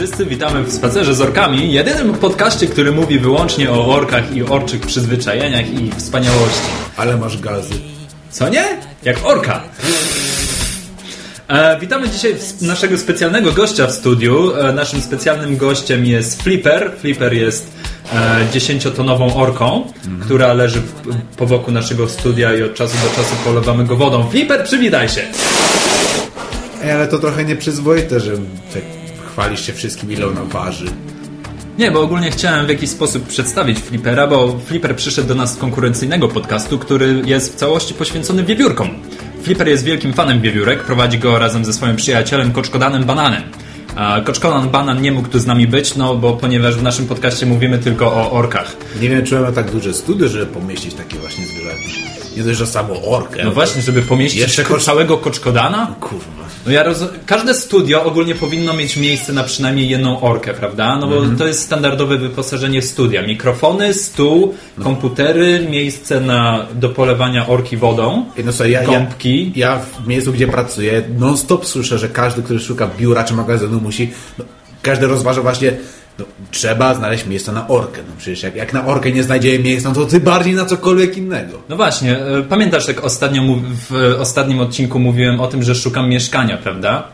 wszyscy, witamy w Spacerze z Orkami, jedynym podcaście, który mówi wyłącznie o orkach i orczych przyzwyczajeniach i wspaniałości. Ale masz gazy. Co nie? Jak orka. E, witamy dzisiaj naszego specjalnego gościa w studiu. E, naszym specjalnym gościem jest Flipper. Flipper jest e, dziesięciotonową orką, mhm. która leży po boku naszego studia i od czasu do czasu polewamy go wodą. Flipper, przywitaj się! Ej, ale to trochę nieprzyzwoite, że tak chwalisz się wszystkim, ile ona waży. Nie, bo ogólnie chciałem w jakiś sposób przedstawić Flippera, bo Flipper przyszedł do nas z konkurencyjnego podcastu, który jest w całości poświęcony wiewiórkom. Flipper jest wielkim fanem wiewiórek, prowadzi go razem ze swoim przyjacielem Koczkodanem Bananem. Koczkodan Banan nie mógł tu z nami być, no bo ponieważ w naszym podcaście mówimy tylko o orkach. Nie wiem, czy mamy tak duże studio, żeby pomieścić takie właśnie zwierzaki. Nie dość, że samą orkę. No właśnie, żeby pomieścić jeszcze całego Koczkodana? Kurwa. No ja. Każde studio ogólnie powinno mieć miejsce na przynajmniej jedną orkę, prawda? No bo mm -hmm. to jest standardowe wyposażenie studia. Mikrofony, stół, no. komputery, miejsce na do polewania orki wodą, no co, ja, gąbki. Ja, ja, w miejscu, gdzie pracuję, non-stop słyszę, że każdy, który szuka biura czy magazynu musi... No, każdy rozważa właśnie no, trzeba znaleźć miejsce na orkę. No przecież jak, jak na orkę nie znajdziemy miejsca, no to ty bardziej na cokolwiek innego. No właśnie, e, pamiętasz jak ostatnio w ostatnim odcinku mówiłem o tym, że szukam mieszkania, prawda?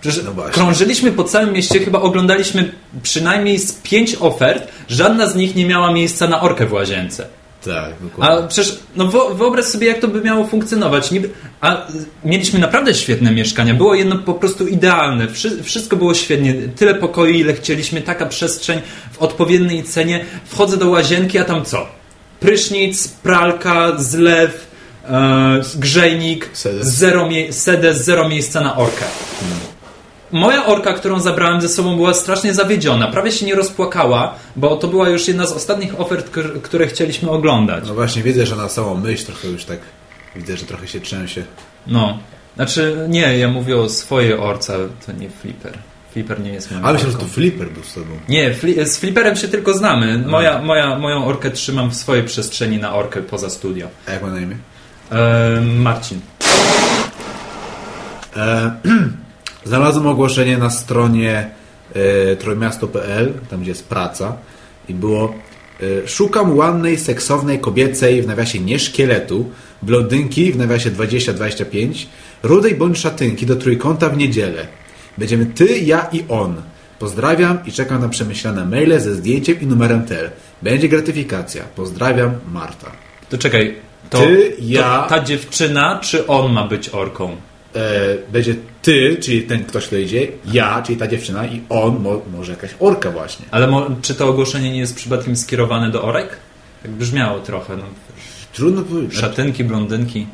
Przecież no krążyliśmy po całym mieście, chyba oglądaliśmy przynajmniej z pięć ofert, żadna z nich nie miała miejsca na orkę w łazience. Tak, dokładnie. A przecież, no wyobraź sobie, jak to by miało funkcjonować. Niby, a mieliśmy naprawdę świetne mieszkania. Było jedno po prostu idealne. Wszystko było świetnie. Tyle pokoi, ile chcieliśmy. Taka przestrzeń w odpowiedniej cenie. Wchodzę do łazienki, a tam co? Prysznic, pralka, zlew, e, grzejnik, sedes. Zero, sedes, zero miejsca na orkę. Hmm moja orka, którą zabrałem ze sobą, była strasznie zawiedziona. Prawie się nie rozpłakała, bo to była już jedna z ostatnich ofert, które chcieliśmy oglądać. No właśnie, widzę, że na samą myśl trochę już tak. Widzę, że trochę się trzęsie. No. Znaczy, nie, ja mówię o swojej orce, to nie Flipper. Flipper nie jest moją Ale myślę, że to Flipper był z tobą. Nie, fli z Flipperem się tylko znamy. Moja, moja, moją orkę trzymam w swojej przestrzeni na orkę poza studio. A jak ma na imię? E, Marcin. E Znalazłem ogłoszenie na stronie e, trojmiasto.pl, tam gdzie jest praca i było e, szukam ładnej, seksownej, kobiecej w nawiasie nie szkieletu, blondynki w nawiasie 20-25, rudej bądź szatynki do trójkąta w niedzielę. Będziemy ty, ja i on. Pozdrawiam i czekam na przemyślane maile ze zdjęciem i numerem tel. Będzie gratyfikacja. Pozdrawiam, Marta. To czekaj, to, ty, ja... To ta dziewczyna czy on ma być orką? E, będzie ty, czyli ten ktoś, kto idzie, ja, czyli ta dziewczyna i on, mo, może jakaś orka właśnie. Ale czy to ogłoszenie nie jest przypadkiem skierowane do orek? Tak brzmiało trochę. No. Trudno powiedzieć. Szatynki, blondynki.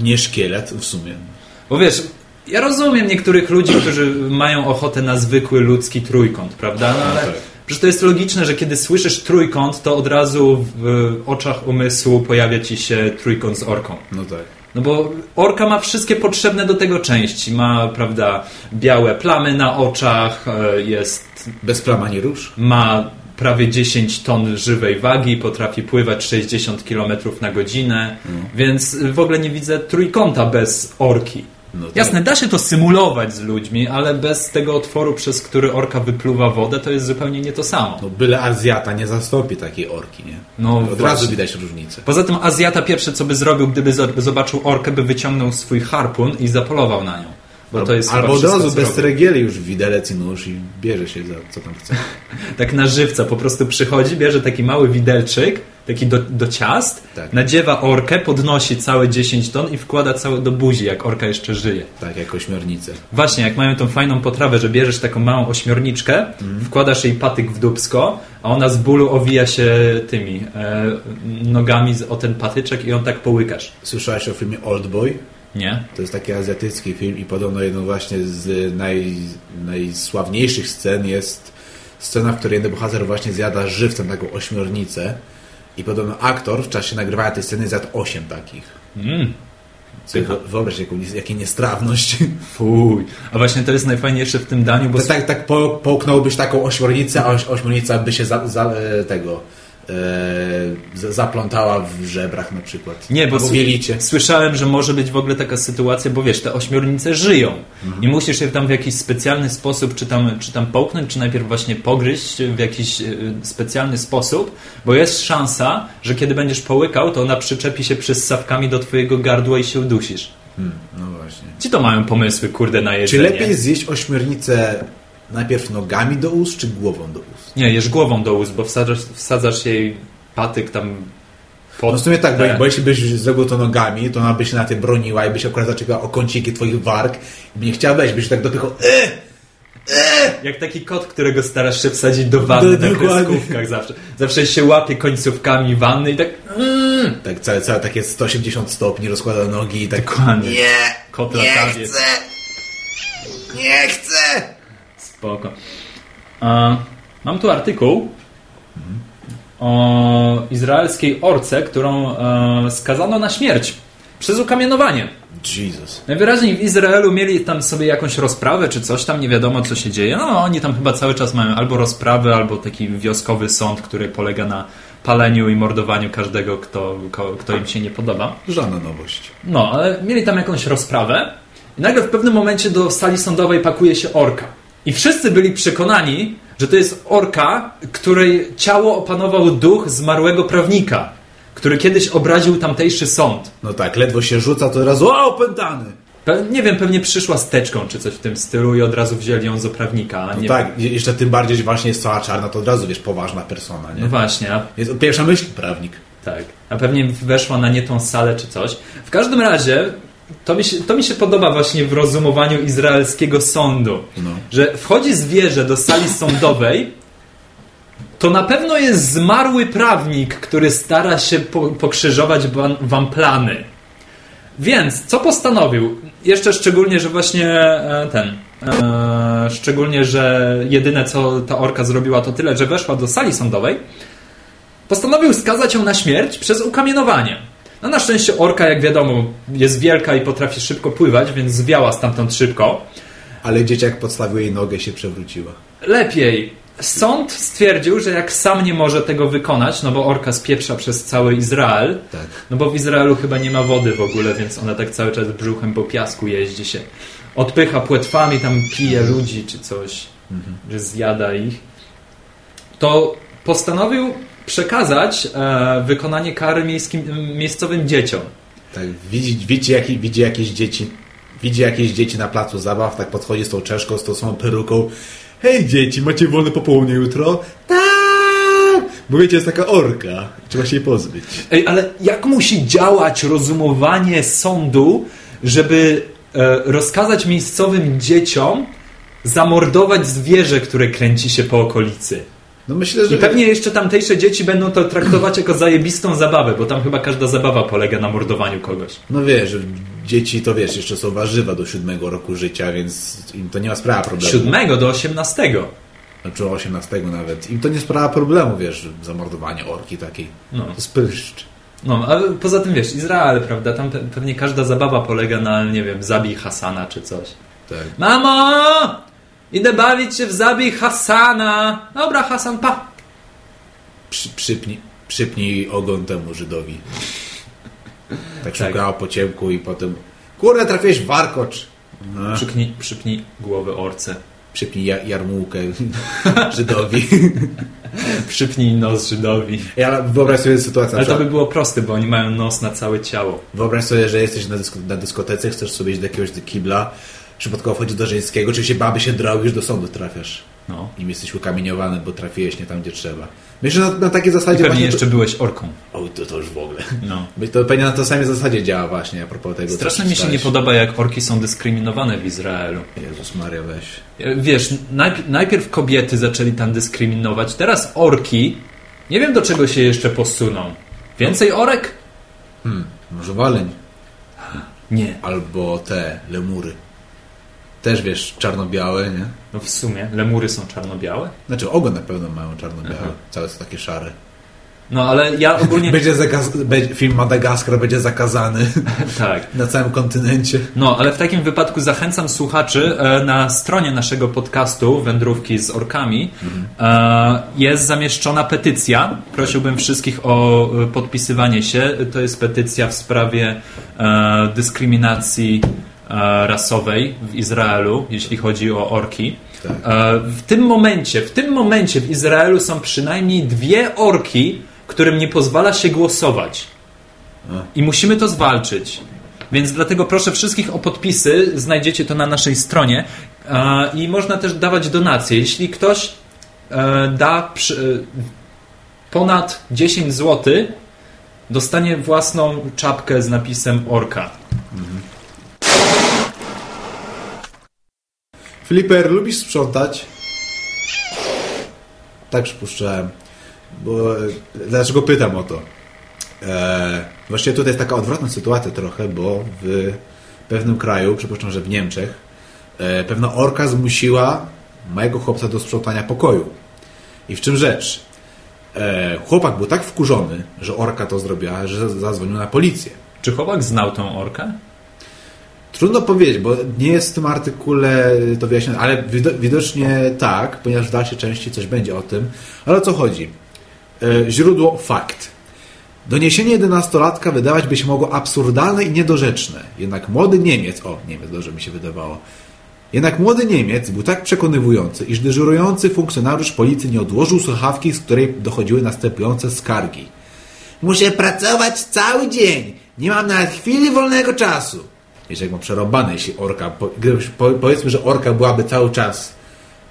Nie szkielet w sumie. Bo wiesz, ja rozumiem niektórych ludzi, którzy mają ochotę na zwykły ludzki trójkąt, prawda? No, ale... Tak. Przecież to jest logiczne, że kiedy słyszysz trójkąt, to od razu w oczach umysłu pojawia ci się trójkąt z orką. No tak. No bo orka ma wszystkie potrzebne do tego części. Ma, prawda, białe plamy na oczach, e, jest... Bez plama nie rusz. Ma prawie 10 ton żywej wagi, potrafi pływać 60 km na godzinę, mm. więc w ogóle nie widzę trójkąta bez orki. No tak. Jasne, da się to symulować z ludźmi, ale bez tego otworu, przez który orka wypluwa wodę, to jest zupełnie nie to samo. No byle Azjata nie zastąpi takiej orki, nie? No, Od właśnie. razu widać różnicę. Poza tym Azjata pierwsze, co by zrobił, gdyby zobaczył orkę, by wyciągnął swój harpun i zapolował na nią. Bo to jest Albo od razu bez ceregieli już widelec i nóż i bierze się za co tam chce. tak na żywca po prostu przychodzi, bierze taki mały widelczyk, taki do, do ciast, tak. nadziewa orkę, podnosi całe 10 ton i wkłada całe do buzi, jak orka jeszcze żyje. Tak, jak ośmiornicę. Właśnie, jak mają tą fajną potrawę, że bierzesz taką małą ośmiorniczkę, mm. wkładasz jej patyk w dubsko, a ona z bólu owija się tymi e, nogami o ten patyczek i on tak połykasz. Słyszałeś o filmie Old Boy? Nie. To jest taki azjatycki film i podobno jedną właśnie z naj, najsławniejszych scen jest scena, w której jeden bohater właśnie zjada żywcem taką ośmiornicę i podobno aktor w czasie nagrywania tej sceny zjadł osiem takich. Mm. Wyobraź jaką, jaką niestrawność. Fuj. A właśnie to jest najfajniejsze w tym daniu, bo... Tak, tak, tak po, połknąłbyś taką ośmiornicę, a ośmiornica by się za, za, e, tego z- zaplątała w żebrach na przykład. Nie, bo Albo w jelicie. słyszałem, że może być w ogóle taka sytuacja, bo wiesz, te ośmiornice żyją Mhm. i musisz je tam w jakiś specjalny sposób, czy tam, czy tam połknąć, czy najpierw właśnie pogryźć w jakiś y, specjalny sposób, bo jest szansa, że kiedy będziesz połykał, to ona przyczepi się przyssawkami do twojego gardła i się udusisz. Hmm, no właśnie. Ci to mają pomysły, kurde, na Czy jedzenie. lepiej zjeść ośmiornicę najpierw nogami do ust, czy głową do ust? Nie, jesz głową do ust, bo wsadzasz, wsadzasz jej patyk tam pod No w sumie tak, bo, bo jeśli byś zrobił to nogami, to ona by się na tym broniła i by się akurat zaczepiała o kąciki twoich warg i by nie chciała wejść, byś tak dopychał e! Jak taki kot, którego starasz się wsadzić do wanny Do- na kreskówkach zawsze. Zawsze się łapie końcówkami wanny i tak mm, Tak całe, całe takie 180 stopni, rozkłada nogi i tak Dokładnie. nie, Kot nie chcę, nie chcę. Spoko. A, mam tu artykuł o izraelskiej orce, którą e, skazano na śmierć przez ukamienowanie. Jesus. Najwyraźniej w Izraelu mieli tam sobie jakąś rozprawę czy coś tam, nie wiadomo co się dzieje. No oni tam chyba cały czas mają albo rozprawę, albo taki wioskowy sąd, który polega na paleniu i mordowaniu każdego, kto, kto im się nie podoba. Żadna nowość. No, ale mieli tam jakąś rozprawę i nagle w pewnym momencie do sali sądowej pakuje się orka. I wszyscy byli przekonani, że to jest orka, której ciało opanował duch zmarłego prawnika, który kiedyś obraził tamtejszy sąd. No tak, ledwo się rzuca, to od razu o, opętany. Pe- Nie wiem, pewnie przyszła z teczką czy coś w tym stylu i od razu wzięli ją za prawnika. a No tak, je- jeszcze tym bardziej, że właśnie jest cała czarna, to od razu wiesz, poważna persona, nie? No właśnie, a, Jest pierwsza myśl, prawnik. tak. A pewnie weszła na nie tą salę czy coś. W każdym razie to mi się, to mi się podoba właśnie w rozumowaniu izraelskiego sądu. No. Że wchodzi zwierzę do sali sądowej, to na pewno jest zmarły prawnik, który stara się po, pokrzyżować wam, plany. Więc co postanowił? Jeszcze szczególnie, że właśnie e, ten. E, szczególnie, że jedyne co ta orka zrobiła to tyle, że weszła do sali sądowej. Postanowił skazać ją na śmierć przez ukamienowanie. No na szczęście orka, jak wiadomo, jest wielka i potrafi szybko pływać, więc zwiała stamtąd szybko. Ale dzieciak podstawił jej nogę się przewróciła. Lepiej. Sąd stwierdził, że jak sam nie może tego wykonać, no bo orka spieprza przez cały Izrael, Tak. no bo w Izraelu chyba nie ma wody w ogóle, więc ona tak cały czas brzuchem po piasku jeździ się. Odpycha płetwami, tam pije ludzi czy coś, że zjada ich. To postanowił przekazać e, wykonanie kary miejskim, miejscowym dzieciom. Tak, widzi, widzi, jak, widzi jakieś dzieci, widzi jakieś dzieci na placu zabaw, tak podchodzi z tą czeszką, z tą samą peruką. Hej dzieci, macie wolne popołudnie jutro? Tak! Bo wiecie, jest taka orka. Trzeba się jej pozbyć. Ej, ale jak musi działać rozumowanie sądu, żeby e, rozkazać miejscowym dzieciom zamordować zwierzę, które kręci się po okolicy? No myślę, że... I pewnie jeszcze tamtejsze dzieci będą to traktować jako zajebistą zabawę, bo tam chyba każda zabawa polega na mordowaniu kogoś. No wiesz, że dzieci to wiesz, jeszcze są warzywa do siódmego roku życia, więc im to nie ma sprawa problemu. Siódmego do osiemnastego. Znaczy 18 nawet. Im to nie sprawa problemu, wiesz, zamordowanie orki takiej. No. To jest pryszcz. No, a poza tym wiesz, Izrael, prawda? Tam pe- pewnie każda zabawa polega na, nie wiem, zabij Hasana czy coś. Tak. Mamo! Idę bawić się w zabij Hasana! Dobra, Hasan, pa! Przy, przypnij, przypnij ogon temu Żydowi. Tak Tak. szukała po ciemku i potem kurde, trafiłeś w warkocz. No, Przypnij, przypnij głowę orce. przypnij ja, jarmułkę Żydowi. Przypnij nos Żydowi. Ja wyobraź sobie sytuację, na Ale to by było proste, bo oni mają nos na całe ciało. wyobraź sobie, że jesteś na, dysko, na dyskotece, chcesz sobie iść do jakiegoś kibla, przypadkowo wchodzisz do żeńskiego, oczywiście baby się drą, już do sądu trafiasz. No. Nim jesteś ukamieniowany, bo trafiłeś nie tam, gdzie trzeba. Myślę, że na, na takiej I zasadzie pewnie właśnie... jeszcze byłeś orką. To... O, to, to już w ogóle. No. To pewnie na tej samej zasadzie działa właśnie, a propos tego, Strasznie mi się nie podoba, jak orki są dyskryminowane w Izraelu. Jezus Maria, weź. Wiesz, najpierw, najpierw kobiety zaczęli tam dyskryminować, teraz orki. Nie wiem do czego się jeszcze posuną. Więcej orek? Hmm, może waleń. Nie. Albo te, lemury. Też wiesz, czarno-białe, nie? No w sumie, lemury są czarno-białe. Znaczy ogon na pewno mają czarno-białe. Całe są takie szare. No ale ja ogólnie... Będzie zakaz... będzie- film Madagaskar będzie zakazany tak. na całym kontynencie. No, ale w takim wypadku zachęcam słuchaczy e, na stronie naszego podcastu Wędrówki z Orkami e, jest zamieszczona petycja. Prosiłbym wszystkich o e, podpisywanie się. To jest petycja w sprawie dyskryminacji rasowej w Izraelu, jeśli chodzi o orki. Tak. E, W tym momencie, w tym momencie w Izraelu są przynajmniej dwie orki, którym nie pozwala się głosować. I musimy to zwalczyć. Więc dlatego proszę wszystkich o podpisy. Znajdziecie to na naszej stronie. E, I można też dawać donacje. Jeśli ktoś e, da ponad 10 zł, dostanie własną czapkę z napisem Orka. Flipper, lubisz sprzątać? Tak przypuszczałem. Bo, e, dlaczego pytam o to? E, właściwie tutaj jest taka odwrotna sytuacja trochę, bo w pewnym kraju, przypuszczam, że w Niemczech, e, pewna orka zmusiła mojego chłopca do sprzątania pokoju. I w czym rzecz? E, chłopak był tak wkurzony, że orka to zrobiła, że zadzwonił na policję. Czy chłopak znał tą orkę? Trudno powiedzieć, bo nie jest w tym artykule to wyjaśnione, ale wido- widocznie tak, ponieważ w dalszej części coś będzie o tym. Ale o co chodzi? E, Źródło fakt. Doniesienie jedenastolatka wydawać by się mogło absurdalne i niedorzeczne. Jednak młody Niemiec, o Niemiec, dobrze mi się wydawało, jednak młody Niemiec był tak przekonywujący, iż dyżurujący funkcjonariusz policji nie odłożył słuchawki, z której dochodziły następujące skargi. Muszę pracować cały dzień. Nie mam nawet chwili wolnego czasu. Wiesz, jak ma przerobane, jeśli orka... Po, powiedzmy, że orka byłaby cały czas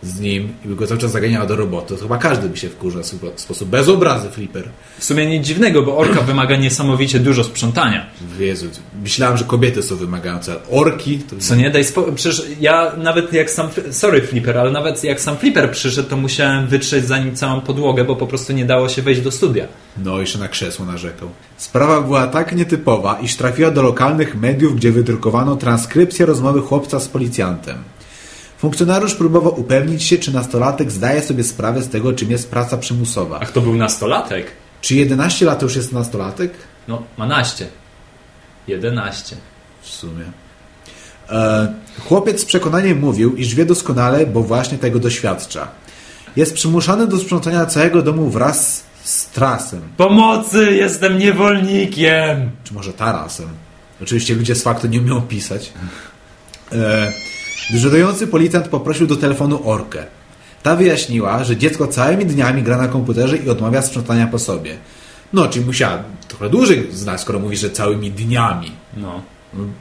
z nim i by go cały czas zaganiała do roboty, to chyba każdy by się wkurzył w sposób bez obrazy, Flipper. W sumie nic dziwnego, bo orka wymaga niesamowicie dużo sprzątania. Jezu, myślałem, że kobiety są wymagające, ale orki... To... Co nie, daj spokój. Przecież ja nawet jak sam. Sorry, Flipper, ale nawet jak sam Flipper przyszedł, to musiałem wytrzeć za nim całą podłogę, bo po prostu nie dało się wejść do studia. No, jeszcze na krzesło narzekał. Sprawa była tak nietypowa, iż trafiła do lokalnych mediów, gdzie wydrukowano transkrypcję rozmowy chłopca z policjantem. Funkcjonariusz próbował upewnić się, czy nastolatek zdaje sobie sprawę z tego, czym jest praca przymusowa. Ach, to był nastolatek? Czy 11 lat to już jest nastolatek? No, ma naście. 11. W sumie. E, chłopiec z przekonaniem mówił, iż wie doskonale, bo właśnie tego doświadcza. Jest przymuszany do sprzątania całego domu wraz z trasem. Pomocy! Jestem niewolnikiem! Czy może tarasem. Oczywiście ludzie z faktu nie umią pisać. E, dyżurujący policjant poprosił do telefonu orkę. Ta wyjaśniła, że dziecko całymi dniami gra na komputerze i odmawia sprzątania po sobie. No, czyli musiała trochę dłużej znać, skoro mówi, że całymi dniami. No.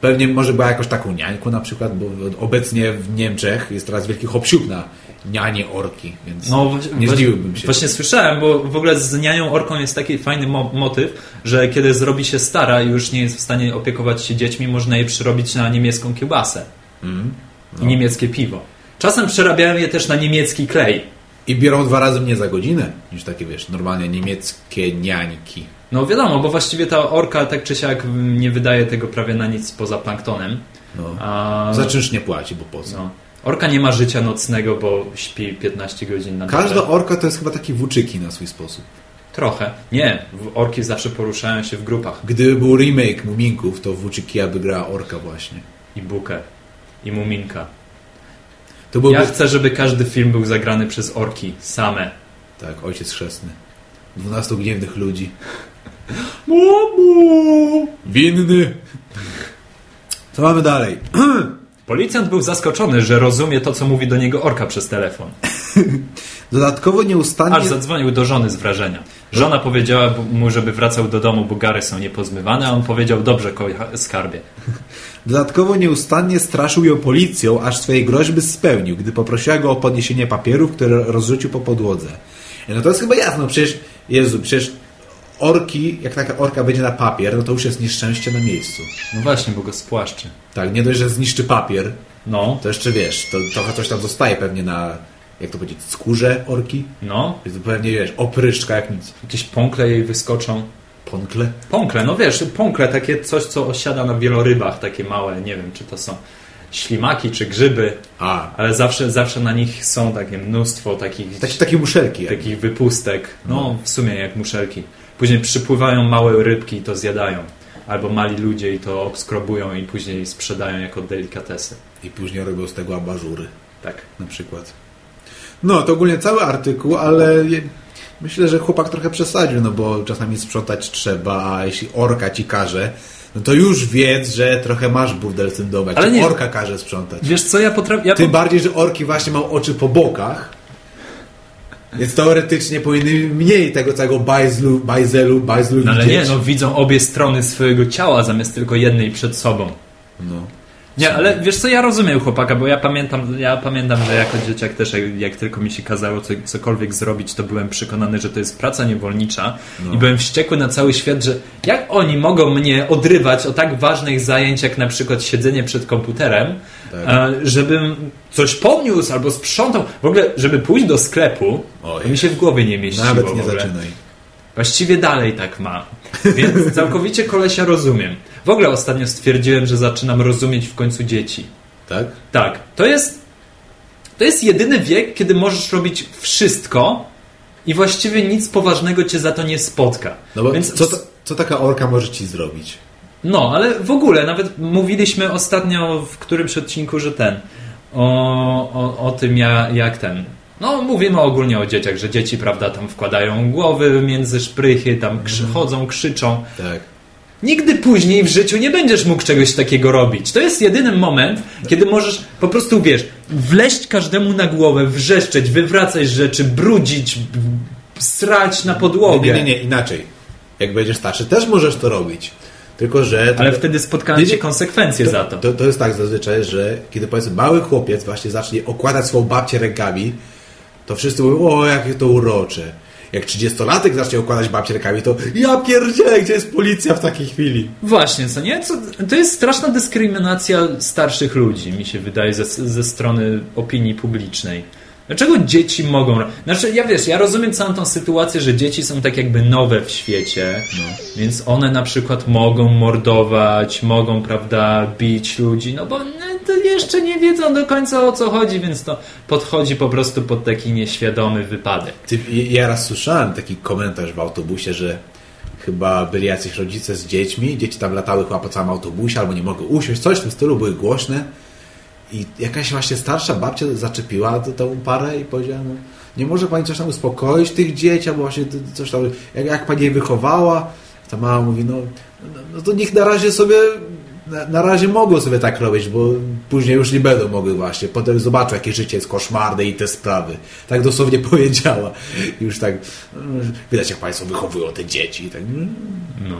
Pewnie może była jakąś taką niańką na przykład, bo obecnie w Niemczech jest teraz wielki hopsiuk na nianie orki, więc No, nie właśnie- zdziwiłbym się. Właśnie słyszałem, bo w ogóle z nianią orką jest taki fajny mo- motyw, że kiedy zrobi się stara i już nie jest w stanie opiekować się dziećmi, można je przerobić na niemiecką kiełbasę. Mm. I niemieckie piwo. Czasem przerabiałem je też na niemiecki klej. I biorą dwa razy mniej za godzinę niż takie, wiesz, normalnie niemieckie niańki. No wiadomo, bo właściwie ta orka tak czy siak nie wydaje tego prawie na nic poza planktonem. No. A, Za czynsz nie płaci, bo po co? no. Orka nie ma życia nocnego, bo śpi 15 godzin na dobę. Każda orka to jest chyba taki włóczyki na swój sposób. Trochę. Nie, orki zawsze poruszają się w grupach. Gdyby był remake Muminków, to Włóczykia by grała orka właśnie. I bukę. I muminka. To byłby... Ja chcę, żeby każdy film był zagrany przez orki. Same. Tak, ojciec chrzestny. Dwunastu gniewnych ludzi. Mumu! Winny! Co mamy dalej? Policjant był zaskoczony, że rozumie to, co mówi do niego orka przez telefon. Dodatkowo nieustannie... Aż zadzwonił do żony z wrażenia. Żona powiedziała mu, żeby wracał do domu, bo gary są niepozmywane, a on powiedział, dobrze, kocha- skarbie. Dodatkowo nieustannie straszył ją policją, aż swojej groźby spełnił, gdy poprosiła go o podniesienie papierów, które rozrzucił po podłodze. No to jest chyba jasne, no przecież, Jezu, przecież orki, jak taka orka będzie na papier, no to już jest nieszczęście na miejscu. No właśnie, bo go spłaszczy. Tak, nie dość, że zniszczy papier, No, to jeszcze wiesz, to trochę coś tam zostaje pewnie na, jak to powiedzieć, skórze orki. no. Więc pewnie, wiesz, opryszczka jak nic. Jakieś pąkle jej wyskoczą. Ponkle? Pąkle, no wiesz, pąkle, takie coś, co osiada na wielorybach, takie małe, nie wiem, czy to są ślimaki, czy grzyby, A, ale zawsze, zawsze na nich są takie mnóstwo takich, takie, takie muszelki. jak- takich wypustek. No, w sumie jak muszelki. Później przypływają małe rybki i to zjadają. Albo mali ludzie i to obskrobują i później sprzedają jako delikatesy. I później robią z tego abażury. Tak. Na przykład. No, to ogólnie cały artykuł, ale myślę, że chłopak trochę przesadził, no bo czasami sprzątać trzeba, a jeśli orka ci każe, no to już wiedz, że trochę masz burdel w tym domu, jak Ale nie- orka każe sprzątać. Wiesz co, ja potrafię... Ja Tym po... bardziej, że orki właśnie mają oczy po bokach, więc teoretycznie powinny mniej tego całego bajzlu, bajzelu, bajzlu No ale widzieć. nie, no widzą obie strony swojego ciała zamiast tylko jednej przed sobą. No. Nie, ale wiesz co, ja rozumiem chłopaka, bo ja pamiętam, ja pamiętam, że jako dzieciak też, jak, jak tylko mi się kazało co, cokolwiek zrobić, to byłem przekonany, że to jest praca niewolnicza No. i byłem wściekły na cały świat, że jak oni mogą mnie odrywać od tak ważnych zajęć, jak na przykład siedzenie przed komputerem, Tak. żebym coś podniósł albo sprzątał, w ogóle, żeby pójść do sklepu, Oj. to mi się w głowie nie mieściło Nawet nie zaczynaj. Właściwie dalej tak ma. Więc całkowicie kolesia rozumiem. W ogóle ostatnio stwierdziłem, że zaczynam rozumieć w końcu dzieci. Tak? Tak, to jest to jest jedyny wiek, kiedy możesz robić wszystko i właściwie nic poważnego cię za to nie spotka. No bo Więc co, co taka orka może ci zrobić? no, ale w ogóle, nawet mówiliśmy ostatnio w którymś odcinku, że ten, o, o, o tym ja, jak ten, no mówimy ogólnie o dzieciach, że dzieci, prawda, tam wkładają głowy między szprychy, tam krzy, chodzą, krzyczą. Tak. Nigdy później w życiu nie będziesz mógł czegoś takiego robić. To jest jedyny moment, kiedy możesz po prostu, wiesz, wleść każdemu na głowę, wrzeszczeć, wywracać rzeczy, brudzić, srać na podłogę. Nie, nie, nie, inaczej. Jak będziesz starszy, też możesz to robić. Tylko, że... Ale to, wtedy spotkają cię konsekwencje za to. To, to jest tak zazwyczaj, że kiedy powiedzmy mały chłopiec właśnie zacznie okładać swoją babcię rękami, to wszyscy mówią, o jakie to urocze. Jak 30-latek zacznie okładać babcię rękami, to ja pierdzielę, gdzie jest policja w takiej chwili? Właśnie, co nie? Co, to jest straszna dyskryminacja starszych ludzi, mi się wydaje, ze, ze strony opinii publicznej. Dlaczego dzieci mogą. Znaczy, ja wiesz, ja rozumiem całą tą sytuację, że dzieci są tak jakby nowe w świecie, więc one na przykład mogą mordować, mogą, prawda, bić ludzi, no bo no, to jeszcze nie wiedzą do końca o co chodzi, więc to podchodzi po prostu pod taki nieświadomy wypadek. Ty, ja raz słyszałem taki komentarz w autobusie, że chyba byli jacyś rodzice z dziećmi, dzieci tam latały chyba po całym autobusie, albo nie mogły usiąść, coś w tym stylu, były głośne i jakaś właśnie starsza babcia zaczepiła tą parę i powiedziała, no, nie może pani coś tam uspokoić tych dzieci, albo właśnie coś tam, jak, jak pani je wychowała? Ta mama mówi, no, no, no to niech na razie sobie na, na razie mogą sobie tak robić, bo później już nie będą mogły właśnie. Potem zobaczą, jakie życie jest koszmarne i te sprawy. Tak dosłownie powiedziała. Już tak, mm, widać jak Państwo wychowują te dzieci. I tak, mm. No.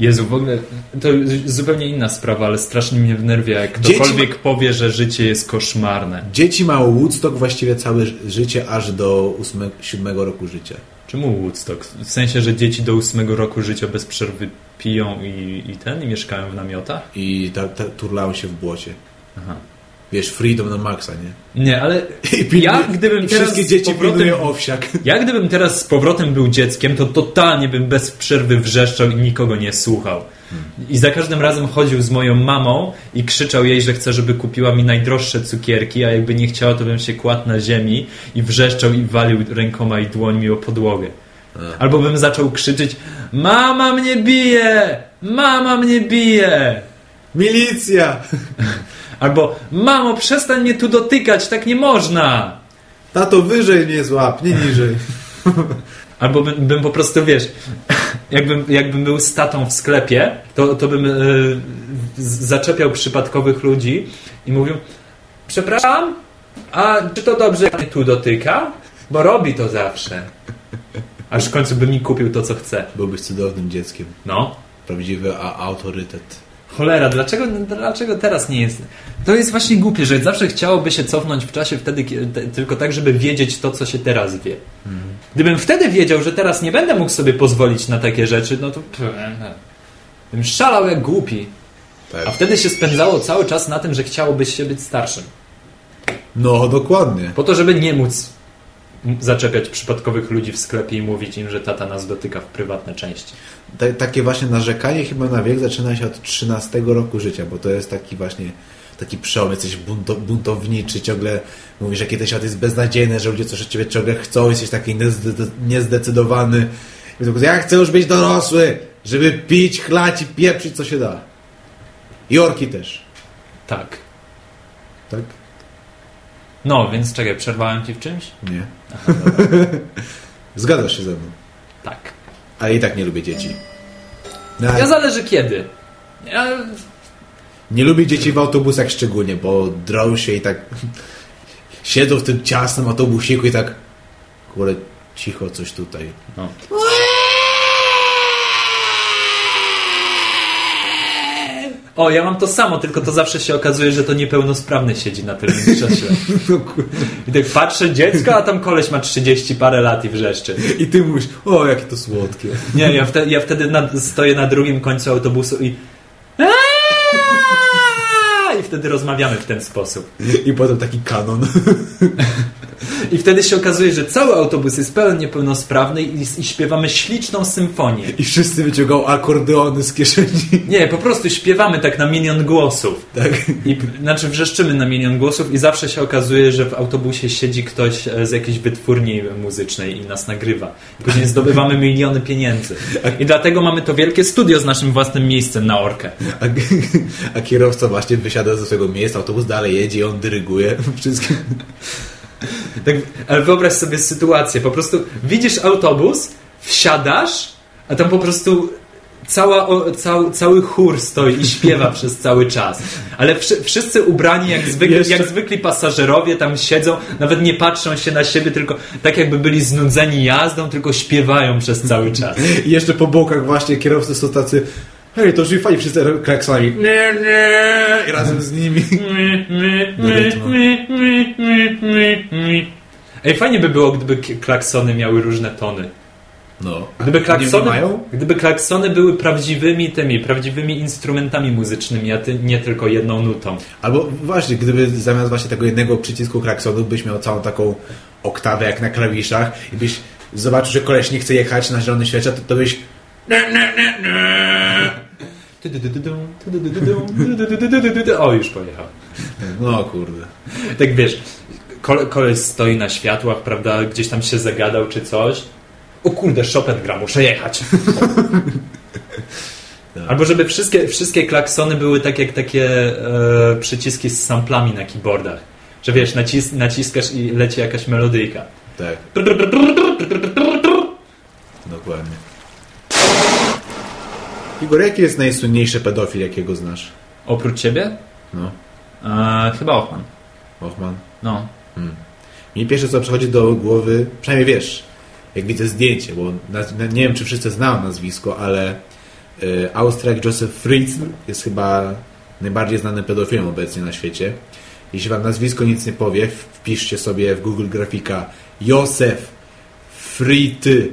Jezu, w ogóle to zupełnie inna sprawa, ale strasznie mnie wnerwia, jak Dzieci ktokolwiek powie, że życie jest koszmarne. Dzieci mają Woodstock właściwie całe ży- życie, aż do 8-7 roku życia. Czemu Woodstock? W sensie, że dzieci do ósmego roku życia bez przerwy piją i, i ten, i mieszkają w namiotach? I ta, ta, turlają się w błocie. Aha. Wiesz, freedom na maksa, nie? Nie, ale pilnuje- ja gdybym teraz wszystkie dzieci powrotem, owsiak. ja gdybym teraz z powrotem był dzieckiem, to totalnie bym bez przerwy wrzeszczał i nikogo nie słuchał. I za każdym razem chodził z moją mamą i krzyczał jej, że chce, żeby kupiła mi najdroższe cukierki, a jakby nie chciała, to bym się kładł na ziemi i wrzeszczał i walił rękoma i dłońmi o podłogę. Albo bym zaczął krzyczeć Mama mnie bije! Mama mnie bije! Milicja! Albo Mamo, przestań mnie tu dotykać, tak nie można! Tato, wyżej mnie złap, nie niżej. Albo bym, bym po prostu, wiesz, jakbym, jakbym był statą w sklepie, to, to bym z- zaczepiał przypadkowych ludzi i mówił przepraszam, a czy to dobrze, jak mnie tu dotyka? Bo robi to zawsze. Aż w końcu by mi kupił to, co chce. Byłbyś cudownym dzieckiem. No. Prawdziwy autorytet. Cholera, dlaczego, dlaczego teraz nie jest? To jest właśnie głupie, że zawsze chciałoby się cofnąć w czasie wtedy, te- tylko tak, żeby wiedzieć to, co się teraz wie. Gdybym wtedy wiedział, że teraz nie będę mógł sobie pozwolić na takie rzeczy, no to pff, bym szalał jak głupi. Tak. A wtedy się spędzało cały czas na tym, że chciałobyś się być starszym. No, dokładnie. Po to, żeby nie móc zaczepiać przypadkowych ludzi w sklepie i mówić im, że tata nas dotyka w prywatne części. Ta, takie właśnie narzekanie chyba na wiek zaczyna się od 13 roku życia, bo to jest taki właśnie taki przełom, jesteś bunto, buntowniczy, ciągle mówisz, jakie ten świat jest beznadziejny, że ludzie coś od ciebie ciągle chcą, jesteś taki niezde, niezdecydowany ja chcę już być dorosły, żeby pić, chlać i pieprzyć co się da. I orki też. Tak. Tak? No, więc czekaj, przerwałem ci w czymś? Nie. Zgadzasz się ze mną. Tak. Ale i tak nie lubię dzieci. No, Ja zależy kiedy. Ja... Nie lubię dzieci w autobusach szczególnie, bo drą się i tak siedzą w tym ciasnym autobusiku i tak kurde, cicho coś tutaj. No. O, ja mam to samo, tylko to zawsze się okazuje, że to niepełnosprawny siedzi na tylnym krześle. I tak patrzę, dziecko, a tam koleś ma 30 parę lat i wrzeszczy. I ty mówisz, o jakie to słodkie. Nie, ja, wte, ja wtedy na, stoję na drugim końcu autobusu i Aaaa! Wtedy rozmawiamy w ten sposób. I potem taki kanon. I wtedy się okazuje, że cały autobus jest pełen niepełnosprawny i, i śpiewamy śliczną symfonię. I wszyscy wyciągał akordeony z kieszeni. Nie, po prostu śpiewamy tak na milion głosów. Tak. I, znaczy wrzeszczymy na milion głosów i zawsze się okazuje, że w autobusie siedzi ktoś e, z jakiejś wytwórni muzycznej i nas nagrywa. I później zdobywamy miliony pieniędzy. I dlatego mamy to wielkie studio z naszym własnym miejscem na orkę. A, a kierowca właśnie wysiada ze swojego miejsca, autobus dalej jedzie i on dyryguje wszystkim. Tak, ale wyobraź sobie sytuację. Po prostu widzisz autobus, wsiadasz, a tam po prostu cała, o, cał, cały chór stoi i śpiewa przez cały czas. Ale wszy, wszyscy ubrani jak, zwykli, Jeszcze- jak zwykli pasażerowie tam siedzą, nawet nie patrzą się na siebie, tylko tak jakby byli znudzeni jazdą, tylko śpiewają przez cały czas. I jeszcze po bokach właśnie kierowcy są tacy hej, to już fajnie, wszyscy klaksonami. Nie, nie. I razem z nimi. Ej, fajnie by było, gdyby klaksony miały różne tony. No. Gdyby Nie klaksony, mają? gdyby klaksony były prawdziwymi tymi, prawdziwymi instrumentami muzycznymi, a ty, nie tylko jedną nutą. Albo właśnie, gdyby zamiast właśnie tego jednego przycisku klaksonu byś miał całą taką oktawę jak na klawiszach i byś zobaczył, że koleś nie chce jechać na zielonym świecie, to, to byś O, już pojechał. no kurde. Tak wiesz, kole, koleś stoi na światłach, prawda, gdzieś tam się zagadał czy coś. O kurde, Chopin gra, muszę jechać. Albo żeby wszystkie, wszystkie klaksony były tak jak takie e, przyciski z samplami na keyboardach. Że wiesz, nacis, naciskasz i leci jakaś melodyjka. Tak. Igor, jaki jest najsłynniejszy pedofil, jakiego znasz? Oprócz ciebie? No, E, chyba Hoffman. Hoffman. No. Mi pierwsze co przychodzi do głowy, przynajmniej wiesz, jak widzę zdjęcie, bo nie wiem, czy wszyscy znają nazwisko, ale y, Austriak Joseph Fritzl jest chyba najbardziej znanym pedofilem obecnie na świecie. Jeśli wam nazwisko nic nie powie, wpiszcie sobie w Google grafika Josef Fritzl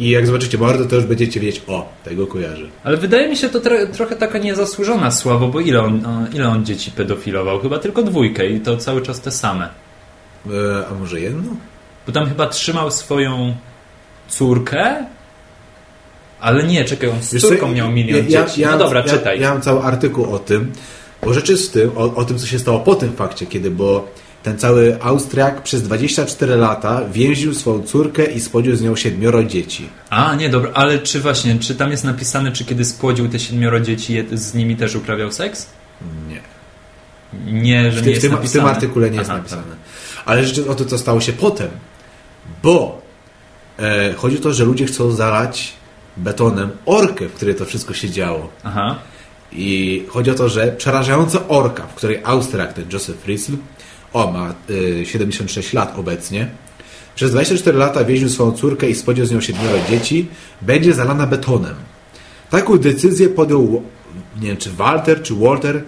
i jak zobaczycie mordę, to już będziecie wiedzieć, o, tego kojarzę. Ale wydaje mi się to tro, trochę taka niezasłużona sława, bo ile on, o, ile on dzieci pedofilował? Chyba tylko dwójkę i to cały czas te same. E, a może jedno? Bo tam chyba trzymał swoją córkę, ale nie, czekaj, on z Wiesz córką co, miał milion dzieci. no dobra, ja, czytaj. Ja mam cały artykuł o tym, bo rzecz jest w tym, o, o tym, co się stało po tym fakcie, kiedy, bo ten cały Austriak przez 24 lata więził swoją córkę i spłodził z nią siedmioro dzieci. A, nie, dobra, ale czy właśnie, czy tam jest napisane, czy kiedy spłodził te siedmioro dzieci, z nimi też uprawiał seks? Nie. Nie, że W, nie w, jest tym, w napisane. tym artykule nie jest Aha, napisane. Ale rzecz o to, co stało się potem. Bo e, chodzi o to, że ludzie chcą zalać betonem orkę, w której to wszystko się działo. Tak. Aha. I chodzi o to, że przerażająca orka, w której Austriak, ten Joseph Fritzl, o, ma y, 76 lat obecnie, przez 24 lata więził swoją córkę i spodział z nią siedmioro dzieci, będzie zalana betonem. Taką decyzję podjął, nie wiem, czy Walter, czy Walter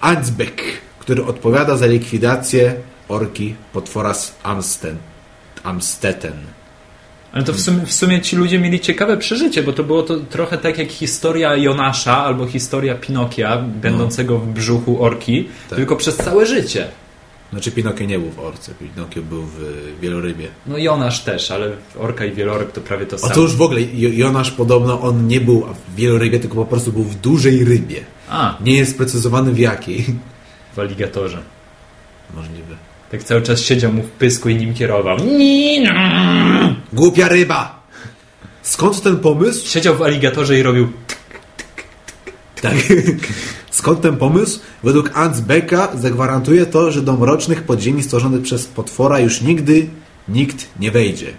Ansbeck, który odpowiada za likwidację orki potwora z Amsten, Amstetten. Ale to w sumie, w sumie ci ludzie mieli ciekawe przeżycie, bo to było to trochę tak jak historia Jonasza albo historia Pinokia, będącego w brzuchu orki, Tak. tylko przez całe życie. Znaczy Pinokio nie był w orce, Pinokio był w wielorybie. No Jonasz też, ale orka i wieloryb to prawie to samo. to już w ogóle, Jo- Jonasz podobno on nie był w wielorybie, tylko po prostu był w dużej rybie. A, Nie jest sprecyzowany w jakiej. w aligatorze. Możliwe. Tak cały czas siedział mu w pysku i nim kierował. Głupia ryba! Skąd ten pomysł? Siedział w aligatorze i robił... Tak. Skąd ten pomysł? Według Ants Becka zagwarantuje to, że do mrocznych podziemi stworzonych przez potwora już nigdy nikt nie wejdzie.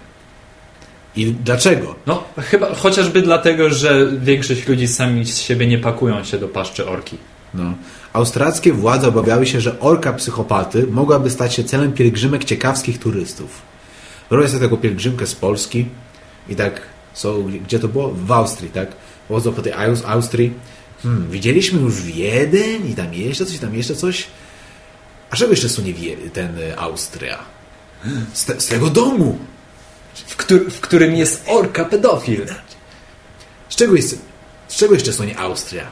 I dlaczego? No, chyba chociażby dlatego, że większość ludzi sami z siebie nie pakują się do paszczy orki. No. Austriackie władze obawiały się, że orka psychopaty mogłaby stać się celem pielgrzymek ciekawskich turystów. Wyobraź sobie taką pielgrzymkę z Polski i tak są, gdzie to było? W Austrii, tak? Chodzą po tej Aus- Austrii. Hmm, widzieliśmy już Wiedeń i tam jeszcze coś, tam jeszcze coś. A czego jeszcze sunie ten y, Austria? Z, te, z tego domu! W, któr- w którym jest orka pedofil. Z czego, jest, z czego jeszcze sunie Austria?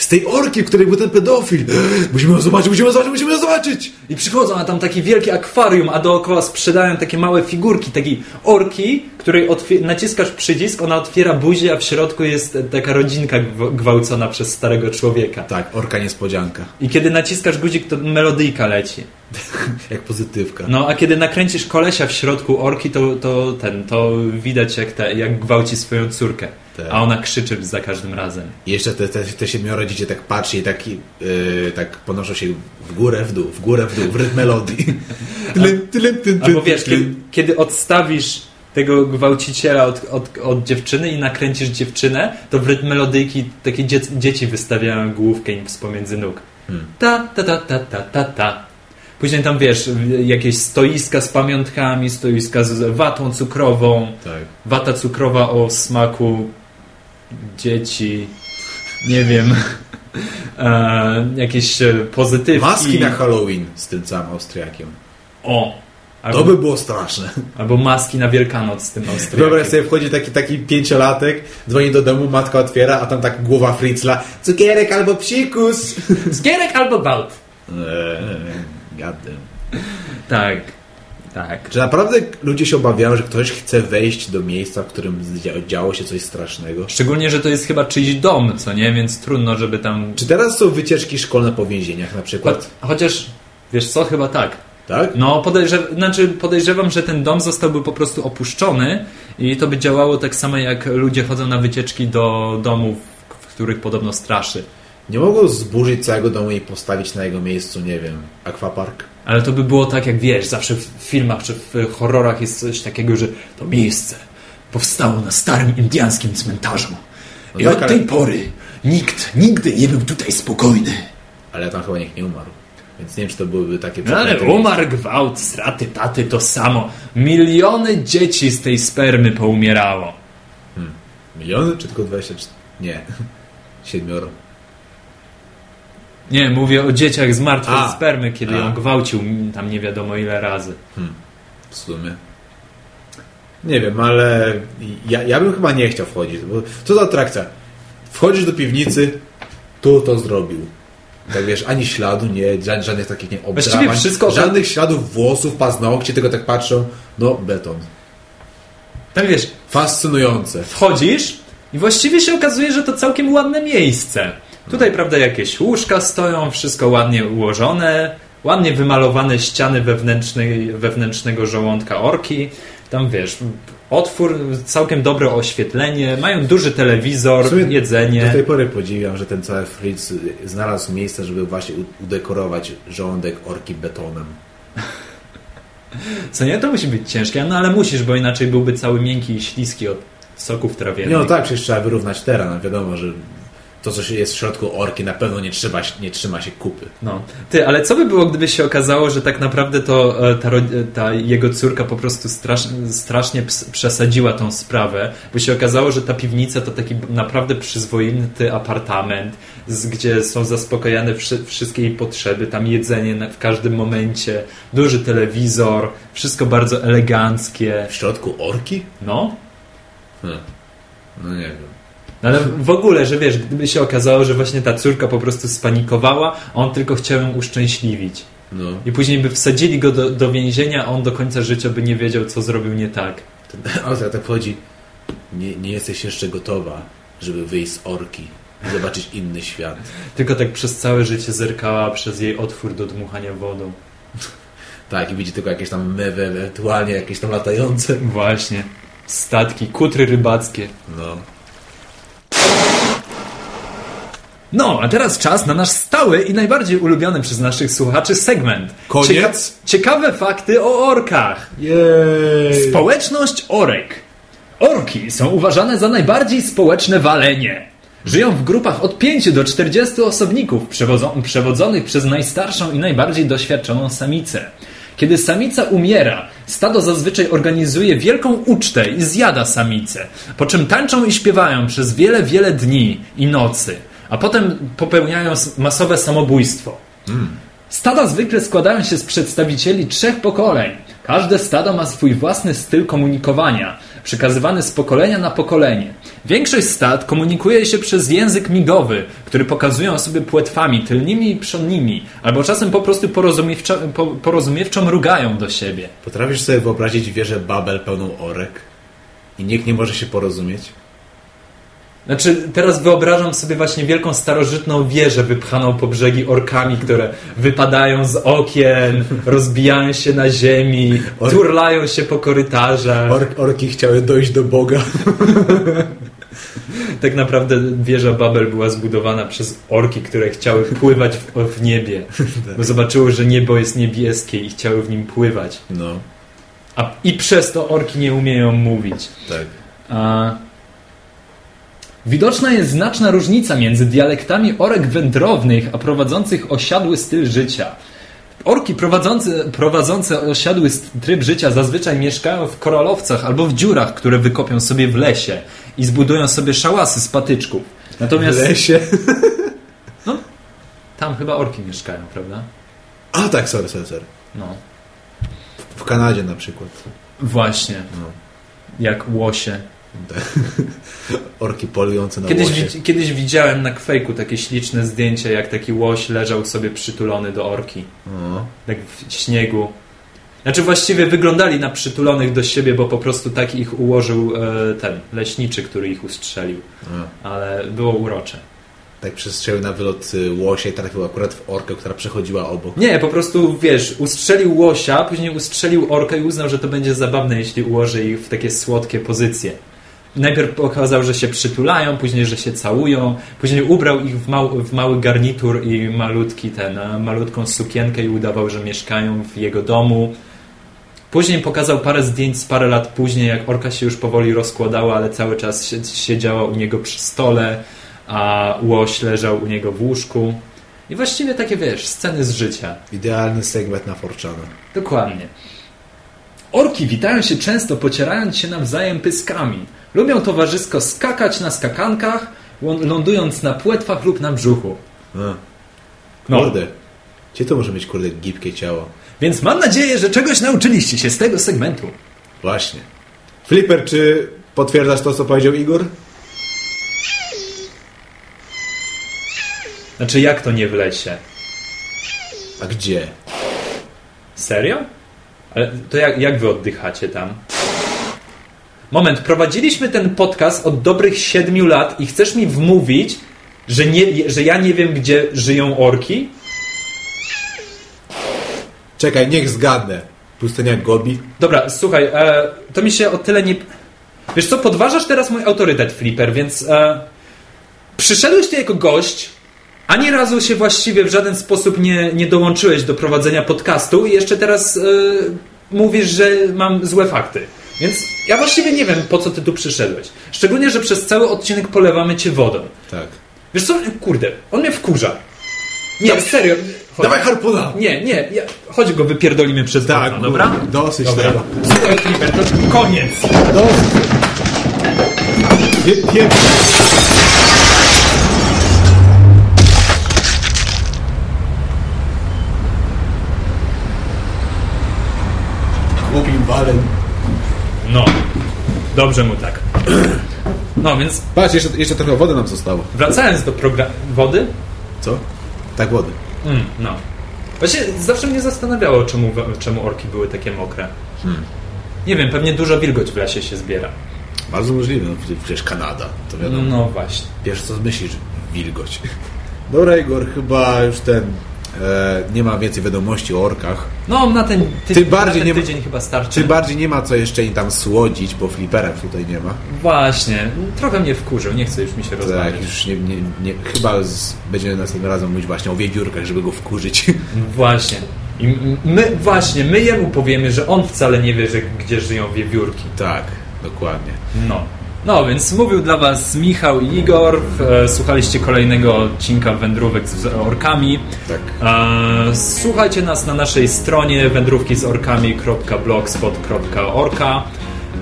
Z tej orki, w której był ten pedofil! Musimy ją zobaczyć, musimy ją zobaczyć, musimy ją zobaczyć! I przychodzą, a tam takie wielkie akwarium, a dookoła sprzedają takie małe figurki, takiej orki, której naciskasz przycisk, ona otwiera buzię, a w środku jest taka rodzinka gw- gwałcona przez starego człowieka. Tak, orka niespodzianka. I kiedy naciskasz guzik, to melodyjka leci. Jak pozytywka. No, a kiedy nakręcisz kolesia w środku orki, to, to ten, to widać jak, te, jak gwałci swoją córkę. Tak. A ona krzyczy za każdym razem. I jeszcze te, te, te siedmioro dzieci tak patrzy i tak, yy, tak ponoszą się w górę, w dół, w górę, w dół, w rytm melodii. Tylym, Albo wiesz, kiedy, kiedy odstawisz tego gwałciciela od, od, od dziewczyny i nakręcisz dziewczynę, to w rytm melodyjki takie dzie dzieci wystawiają główkę im pomiędzy nóg. Hmm. Ta, ta, ta, ta, ta, ta, ta. Później tam wiesz, jakieś stoiska z pamiątkami, stoiska z watą cukrową, Tak. wata cukrowa o smaku dzieci, nie wiem, e, jakieś e, pozytywki. Maski na Halloween z tym całym Austriakiem. O! Albo, To by było straszne. albo maski na Wielkanoc z tym Austriakiem. Wyobraź sobie, wchodzi taki, taki pięciolatek, dzwoni do domu, matka otwiera, a tam tak głowa Fritzla, cukierek albo psikus. Zgierek albo bałt. Eee. Tak, tak. Czy naprawdę ludzie się obawiają, że ktoś chce wejść do miejsca, w którym dzia- działo się coś strasznego? Szczególnie, że to jest chyba czyjś dom, co nie? Więc trudno, żeby tam... Czy teraz są wycieczki szkolne po więzieniach na przykład? Cho- Chociaż, wiesz co, chyba tak. Tak? No, podejrzew... znaczy podejrzewam, że ten dom zostałby po prostu opuszczony i to by działało tak samo, jak ludzie chodzą na wycieczki do domów, w których podobno straszy. Nie mogą zburzyć całego domu i postawić na jego miejscu, nie wiem, akwapark? Ale to by było tak, jak wiesz, zawsze w filmach czy w horrorach jest coś takiego, że to miejsce powstało na starym indiańskim cmentarzu. I No tak, od ale- tej pory nikt nigdy nie był tutaj spokojny. Ale tam chyba nikt nie umarł. Więc nie wiem, czy to byłyby takie No ale umarł gwałt, straty, taty, to samo. Miliony dzieci z tej spermy poumierało. miejsca. Miliony, czy tylko 24? Nie. Siedmioro. Nie, mówię o dzieciach z martwej A. spermy, kiedy A. ją gwałcił tam nie wiadomo ile razy. W sumie. Nie wiem, ale ja, ja bym chyba nie chciał wchodzić. Bo co za atrakcja? Wchodzisz do piwnicy, tu to zrobił. Tak wiesz, ani śladu nie, ża- żadnych takich nie obdrapań, wszystko- żadnych śladów włosów, paznokci, tylko tak patrzą, no beton. Tak wiesz, Fascynujące. wchodzisz i właściwie się okazuje, że to całkiem ładne miejsce. Tutaj, prawda, jakieś łóżka stoją, wszystko ładnie ułożone, ładnie wymalowane ściany wewnętrznej, wewnętrznego żołądka orki. Tam wiesz, otwór, całkiem dobre oświetlenie, mają duży telewizor, jedzenie. Do tej pory podziwiam, że ten cały Fritz znalazł miejsce, żeby właśnie udekorować żołądek orki betonem. Co nie, to musi być ciężkie, no ale musisz, bo inaczej byłby cały miękki i śliski od soków trawiennych. No tak, przecież trzeba wyrównać teren. Wiadomo, że to, co jest w środku orki, na pewno nie, trzeba, nie trzyma się kupy. No. Ty, ale co by było, gdyby się okazało, że tak naprawdę to e, ta, e, ta jego córka po prostu strasz, strasznie przesadziła tą sprawę, bo się okazało, że ta piwnica to taki naprawdę przyzwoity apartament, z, gdzie są zaspokojane wszy, wszystkie jej potrzeby, tam jedzenie w każdym momencie, duży telewizor, wszystko bardzo eleganckie. W środku orki? No, Hmm. No nie wiem. No ale w ogóle, że wiesz, gdyby się okazało, że właśnie ta córka po prostu spanikowała, a on tylko chciał ją uszczęśliwić. No. I później by wsadzili go do, do więzienia, a on do końca życia by nie wiedział, co zrobił nie tak. Ten autor tak chodzi. Nie, nie jesteś jeszcze gotowa, żeby wyjść z orki i zobaczyć inny świat. Tylko tak przez całe życie zerkała przez jej otwór do dmuchania wodą. Tak, i widzi tylko jakieś tam mewy, ewentualnie jakieś tam latające. Właśnie. Statki, kutry rybackie. No. No, a teraz czas na nasz stały i najbardziej ulubiony przez naszych słuchaczy segment. Koniec? ciekawe fakty o orkach. Jej! Społeczność orek. Orki są uważane za najbardziej społeczne walenie. Żyją w grupach od 5 do 40 osobników, przewodzo- przewodzonych przez najstarszą i najbardziej doświadczoną samicę. Kiedy samica umiera, stado zazwyczaj organizuje wielką ucztę i zjada samicę, po czym tańczą i śpiewają przez wiele, wiele dni i nocy, a potem popełniają masowe samobójstwo. Stada zwykle składają się z przedstawicieli trzech pokoleń. Każde stado ma swój własny styl komunikowania, przekazywany z pokolenia na pokolenie. Większość stad komunikuje się przez język migowy, który pokazują sobie płetwami tylnymi i przodnimi, albo czasem po prostu porozumiewczo, po, porozumiewczo mrugają do siebie. Potrafisz sobie wyobrazić wieżę Babel pełną orek? I nikt nie może się porozumieć? Znaczy, teraz wyobrażam sobie właśnie wielką starożytną wieżę wypchaną po brzegi orkami, które wypadają z okien, rozbijają się na ziemi, Or- turlają się po korytarzach. Ork, orki chciały dojść do Boga. Tak naprawdę wieża Babel była zbudowana przez orki, które chciały pływać w, w niebie, bo zobaczyły, że niebo jest niebieskie i chciały w nim pływać. No, A, I przez to orki nie umieją mówić. tak. A... Widoczna jest znaczna różnica między dialektami orek wędrownych, a prowadzących osiadły styl życia. Orki prowadzące, prowadzące osiadły tryb życia zazwyczaj mieszkają w koralowcach albo w dziurach, które wykopią sobie w lesie i zbudują sobie szałasy z patyczków. W Natomiast lesie. no, tam chyba orki mieszkają, prawda? A tak, sorry, sorry, sorry. No, W Kanadzie na przykład. właśnie. No. Jak łosie. Orki polujące na Kiedyś, łosie. widz- kiedyś widziałem na kwejku takie śliczne zdjęcie, jak taki łoś leżał sobie przytulony do orki. No. Tak w śniegu. Znaczy właściwie wyglądali na przytulonych do siebie, bo po prostu tak ich ułożył e, ten leśniczy, który ich ustrzelił. A. Ale było urocze. Tak przestrzelił na wylot y, łosie i trafił akurat w orkę, która przechodziła obok. Nie, po prostu wiesz, ustrzelił łosia, później ustrzelił orkę i uznał, że to będzie zabawne, jeśli ułoży ich w takie słodkie pozycje. Najpierw pokazał, że się przytulają, później, że się całują, później ubrał ich w, mał, w mały garnitur i malutki ten, e, malutką sukienkę i udawał, że mieszkają w jego domu. Później pokazał parę zdjęć z parę lat później, jak orka się już powoli rozkładała, ale cały czas sie- siedziała u niego przy stole, a łoś leżał u niego w łóżku. I właściwie takie, wiesz, sceny z życia. Idealny segment na Forczana. Dokładnie. Orki witają się często pocierając się nawzajem pyskami. Lubią towarzysko skakać na skakankach, lądując na płetwach lub na brzuchu. A. No. Kurde. Gdzie to może mieć, kurde, gibkie ciało? Więc mam nadzieję, że czegoś nauczyliście się z tego segmentu. Właśnie. Flipper, czy potwierdzasz to, co powiedział Igor? Znaczy, jak to nie w lesie? A gdzie? Serio? Ale to jak, jak wy oddychacie tam? Moment, prowadziliśmy ten podcast od dobrych siedmiu lat i chcesz mi wmówić, że, nie, że ja nie wiem, gdzie żyją orki? Czekaj, niech zgadnę. Pustynia Gobi? Dobra, słuchaj, e, to mi się o tyle nie... Wiesz co, podważasz teraz mój autorytet, Flipper, więc e, przyszedłeś tu jako gość, ani razu się właściwie w żaden sposób nie, nie dołączyłeś do prowadzenia podcastu i jeszcze teraz e, mówisz, że mam złe fakty. Więc ja właściwie nie wiem, po co ty tu przyszedłeś. Szczególnie, że przez cały odcinek polewamy cię wodą. Tak. Wiesz co, kurde, on mnie wkurza. Nie, serio. Chodź. Dawaj harpuna! Nie, nie, ja, chodź go wypierdolimy przez Tak, okno, dobra? Dosyć Dobra. tego. Słuchaj, Flipper, to koniec. Dosyć. Głupim walem. No, dobrze mu tak. No więc Patrz, jeszcze, jeszcze trochę wody nam zostało. wracając do programu wody. Co? Tak, wody. Mm, no. Właśnie zawsze mnie zastanawiało, czemu, czemu orki były takie mokre. Nie wiem, pewnie dużo wilgoć w lesie się zbiera. Bardzo możliwe, no przecież Kanada, to wiadomo. No właśnie. Pierwsze co myślisz, wilgoć. Dobra Igor, chyba już ten nie ma więcej wiadomości o orkach. No, na ten, tydzień, Tym bardziej na ten nie- tydzień chyba starczy. Czy bardziej nie ma co jeszcze im tam słodzić, bo fliperek tutaj nie ma. Właśnie. Trochę mnie wkurzył, nie chce już mi się rozmawiać. Tak, już nie, nie, nie, chyba z, będziemy następnym razem mówić właśnie o wiewiórkach, żeby go wkurzyć. Właśnie. I my, właśnie, my jemu powiemy, że on wcale nie wie, że gdzie żyją wiewiórki. tak, dokładnie. No. No, więc mówił dla Was Michał i Igor. E, Słuchaliście kolejnego odcinka Wędrówek z orkami. Tak. E, Słuchajcie nas na naszej stronie wędrówki z orkami.blogspot.orka.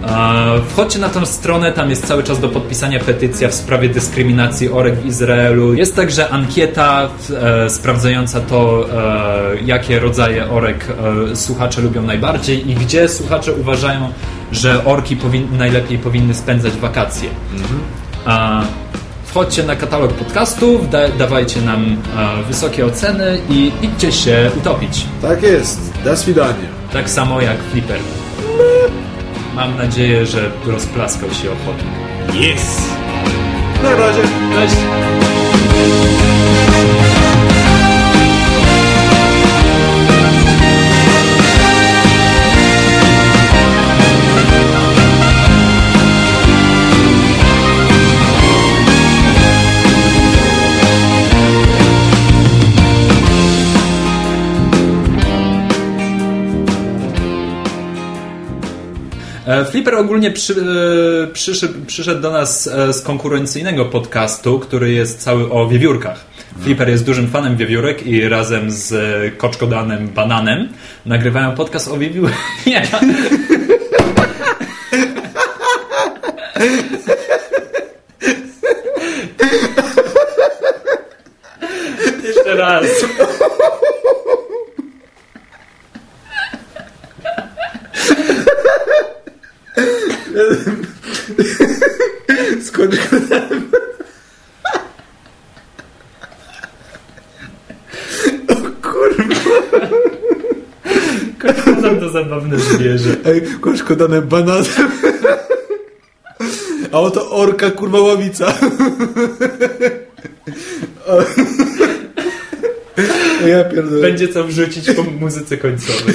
E, Wchodźcie na tą stronę, tam jest cały czas do podpisania petycja w sprawie dyskryminacji orek w Izraelu. Jest także ankieta e, sprawdzająca to, e, jakie rodzaje orek e, słuchacze lubią najbardziej i gdzie słuchacze uważają, że orki powin- najlepiej powinny spędzać wakacje. A wchodźcie na katalog podcastów, da- dawajcie nam e, wysokie oceny i idźcie się utopić. Tak jest. Do swidania. Tak samo jak Flipper. Mam nadzieję, że rozplaskał się ochotnik. Yes! Na razie. Cześć! Flipper ogólnie przy, e, przyszedł, przyszedł do nas e, z konkurencyjnego podcastu, który jest cały o wiewiórkach. Flipper jest dużym fanem wiewiórek i razem z e, Koczkodanem Bananem nagrywają podcast o wiewiórkach. Nie. Jeszcze raz. Skąd O kurwa. Zabawne zwierzę. Ej, koszkodane bananem. A oto orka, kurwa, ławica. Ja pierdolę. Będzie co wrzucić po muzyce końcowej.